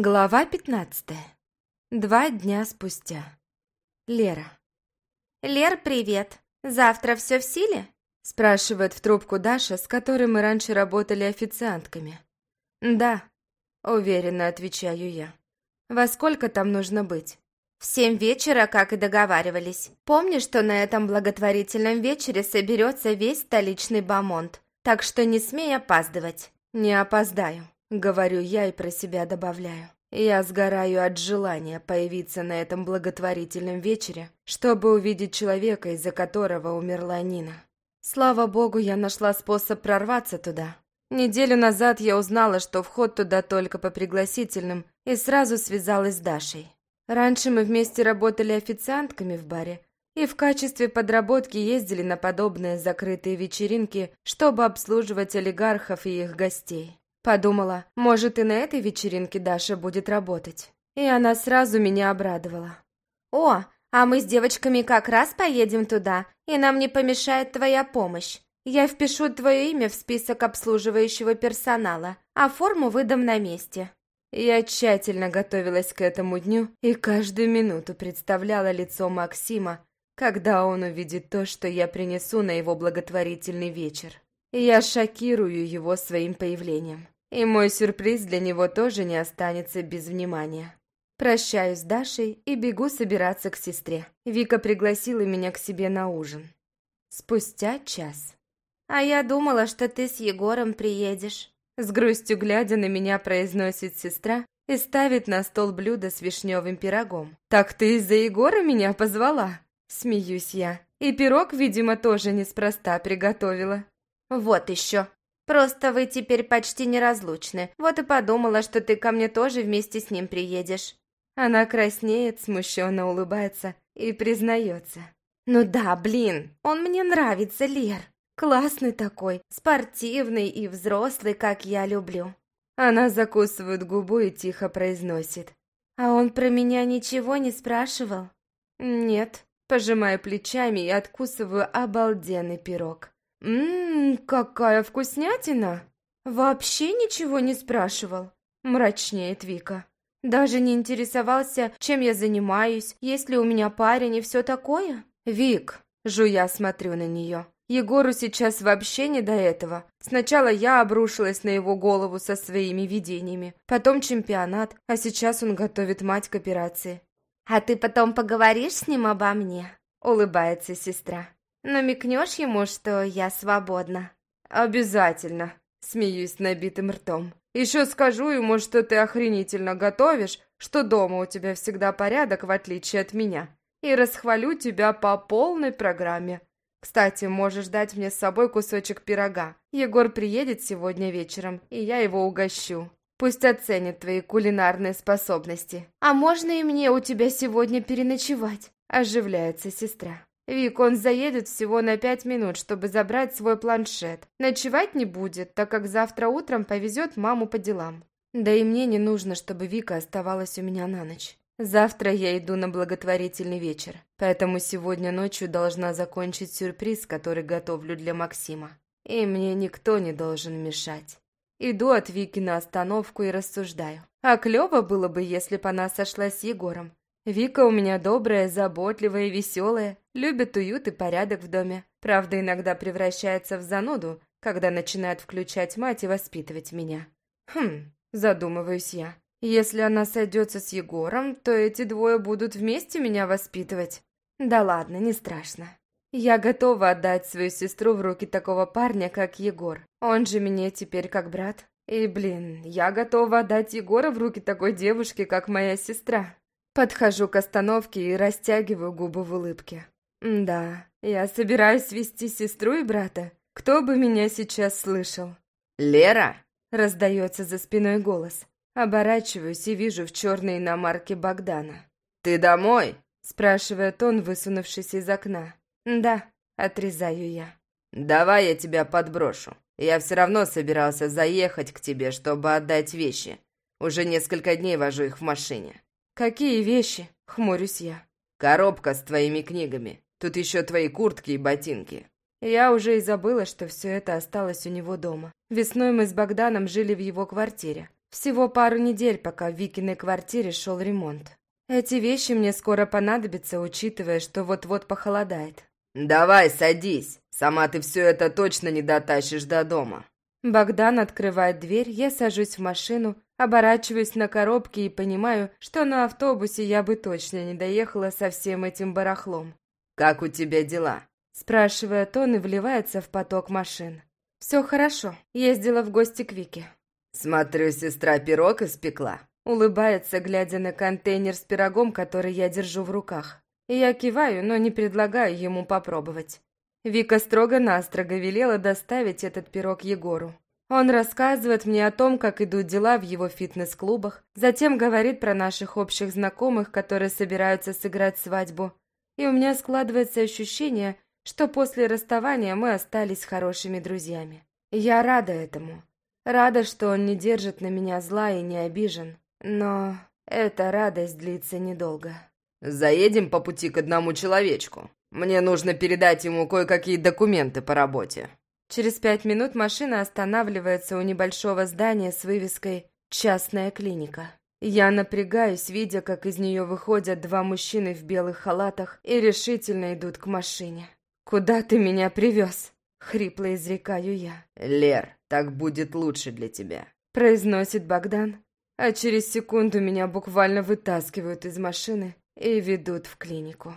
Глава пятнадцатая. Два дня спустя. Лера. «Лер, привет! Завтра все в силе?» Спрашивает в трубку Даша, с которой мы раньше работали официантками. «Да», — уверенно отвечаю я. «Во сколько там нужно быть?» «В семь вечера, как и договаривались. Помни, что на этом благотворительном вечере соберется весь столичный бамонт, так что не смей опаздывать». «Не опоздаю», Говорю я и про себя добавляю. Я сгораю от желания появиться на этом благотворительном вечере, чтобы увидеть человека, из-за которого умерла Нина. Слава богу, я нашла способ прорваться туда. Неделю назад я узнала, что вход туда только по пригласительным, и сразу связалась с Дашей. Раньше мы вместе работали официантками в баре, и в качестве подработки ездили на подобные закрытые вечеринки, чтобы обслуживать олигархов и их гостей. Подумала, может и на этой вечеринке Даша будет работать. И она сразу меня обрадовала. «О, а мы с девочками как раз поедем туда, и нам не помешает твоя помощь. Я впишу твое имя в список обслуживающего персонала, а форму выдам на месте». Я тщательно готовилась к этому дню и каждую минуту представляла лицо Максима, когда он увидит то, что я принесу на его благотворительный вечер. Я шокирую его своим появлением. И мой сюрприз для него тоже не останется без внимания. Прощаюсь с Дашей и бегу собираться к сестре. Вика пригласила меня к себе на ужин. Спустя час. «А я думала, что ты с Егором приедешь». С грустью глядя на меня произносит сестра и ставит на стол блюдо с вишневым пирогом. «Так ты из-за Егора меня позвала?» Смеюсь я. И пирог, видимо, тоже неспроста приготовила. «Вот еще!» Просто вы теперь почти неразлучны. Вот и подумала, что ты ко мне тоже вместе с ним приедешь». Она краснеет, смущенно улыбается и признается. «Ну да, блин, он мне нравится, Лер. Классный такой, спортивный и взрослый, как я люблю». Она закусывает губу и тихо произносит. «А он про меня ничего не спрашивал?» «Нет». Пожимаю плечами и откусываю обалденный пирог. «Ммм, какая вкуснятина!» «Вообще ничего не спрашивал?» Мрачнеет Вика. «Даже не интересовался, чем я занимаюсь, есть ли у меня парень и все такое?» «Вик!» Жуя смотрю на нее. Егору сейчас вообще не до этого. Сначала я обрушилась на его голову со своими видениями, потом чемпионат, а сейчас он готовит мать к операции. «А ты потом поговоришь с ним обо мне?» — улыбается сестра. Намекнешь ему, что я свободна?» «Обязательно», — смеюсь набитым ртом. «Еще скажу ему, что ты охренительно готовишь, что дома у тебя всегда порядок, в отличие от меня, и расхвалю тебя по полной программе. Кстати, можешь дать мне с собой кусочек пирога. Егор приедет сегодня вечером, и я его угощу. Пусть оценит твои кулинарные способности. А можно и мне у тебя сегодня переночевать?» Оживляется сестра. Вик, он заедет всего на пять минут, чтобы забрать свой планшет. Ночевать не будет, так как завтра утром повезет маму по делам. Да и мне не нужно, чтобы Вика оставалась у меня на ночь. Завтра я иду на благотворительный вечер, поэтому сегодня ночью должна закончить сюрприз, который готовлю для Максима. И мне никто не должен мешать. Иду от Вики на остановку и рассуждаю. А клево было бы, если бы она сошлась с Егором. Вика у меня добрая, заботливая веселая, любит уют и порядок в доме. Правда, иногда превращается в зануду, когда начинает включать мать и воспитывать меня. Хм, задумываюсь я. Если она сойдется с Егором, то эти двое будут вместе меня воспитывать. Да ладно, не страшно. Я готова отдать свою сестру в руки такого парня, как Егор. Он же мне теперь как брат. И, блин, я готова отдать Егора в руки такой девушки, как моя сестра. Подхожу к остановке и растягиваю губы в улыбке. Да, я собираюсь свести сестру и брата. Кто бы меня сейчас слышал? «Лера!» — раздается за спиной голос. Оборачиваюсь и вижу в черной иномарке Богдана. «Ты домой?» — спрашивает он, высунувшись из окна. «Да», — отрезаю я. «Давай я тебя подброшу. Я все равно собирался заехать к тебе, чтобы отдать вещи. Уже несколько дней вожу их в машине». «Какие вещи?» — хмурюсь я. «Коробка с твоими книгами. Тут еще твои куртки и ботинки». Я уже и забыла, что все это осталось у него дома. Весной мы с Богданом жили в его квартире. Всего пару недель, пока в Викиной квартире шел ремонт. Эти вещи мне скоро понадобятся, учитывая, что вот-вот похолодает. «Давай, садись. Сама ты все это точно не дотащишь до дома». Богдан открывает дверь, я сажусь в машину, оборачиваюсь на коробки и понимаю, что на автобусе я бы точно не доехала со всем этим барахлом. «Как у тебя дела?» Спрашивает он и вливается в поток машин. «Все хорошо. Ездила в гости к Вике». «Смотрю, сестра пирог испекла». Улыбается, глядя на контейнер с пирогом, который я держу в руках. Я киваю, но не предлагаю ему попробовать. Вика строго-настрого велела доставить этот пирог Егору. Он рассказывает мне о том, как идут дела в его фитнес-клубах, затем говорит про наших общих знакомых, которые собираются сыграть свадьбу. И у меня складывается ощущение, что после расставания мы остались хорошими друзьями. Я рада этому. Рада, что он не держит на меня зла и не обижен. Но эта радость длится недолго. «Заедем по пути к одному человечку. Мне нужно передать ему кое-какие документы по работе». Через пять минут машина останавливается у небольшого здания с вывеской «Частная клиника». Я напрягаюсь, видя, как из нее выходят два мужчины в белых халатах и решительно идут к машине. «Куда ты меня привез?» — хрипло изрекаю я. «Лер, так будет лучше для тебя», — произносит Богдан. А через секунду меня буквально вытаскивают из машины и ведут в клинику.